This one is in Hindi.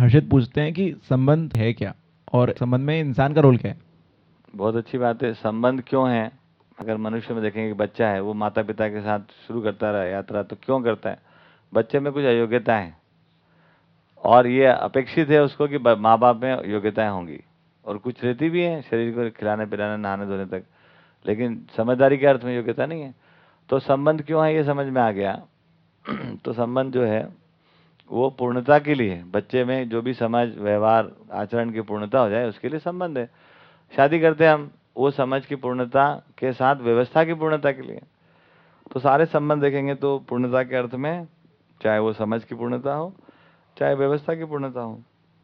हर्षित पूछते हैं कि संबंध है क्या? और संबंध में इंसान का रोल क्या है? बहुत अच्छी बात है। संबंध क्यों है? अगर मनुष्य में देखेंगे बच्चा है, वो माता पिता के साथ शुरू करता रहा, यात्रा तो क्यों करता है? बच्चे में कुछ अयोग्यता है। और ये अपेक्षित है उसको कि माँ बाप में योग्यताएँ होंगी। और कुछ रहती भी है, शरीर को खिलाने, पिलाने, नहाने धोने तक। लेकिन समझदारी के अर्थ में योग्यता नहीं है। तो संबंध क्यों है ये समझ में आ गया। तो संबंध जो है वो पूर्णता के लिए, बच्चे में जो भी समाज, व्यवहार, आचरण की पूर्णता हो जाए, उसके लिए संबंध है। शादी करते हैं हम, वो समाज की पूर्णता के साथ व्यवस्था की पूर्णता के लिए। तो सारे संबंध देखेंगे तो पूर्णता के अर्थ में, चाहे वो समाज की पूर्णता हो, चाहे व्यवस्था की पूर्णता हो।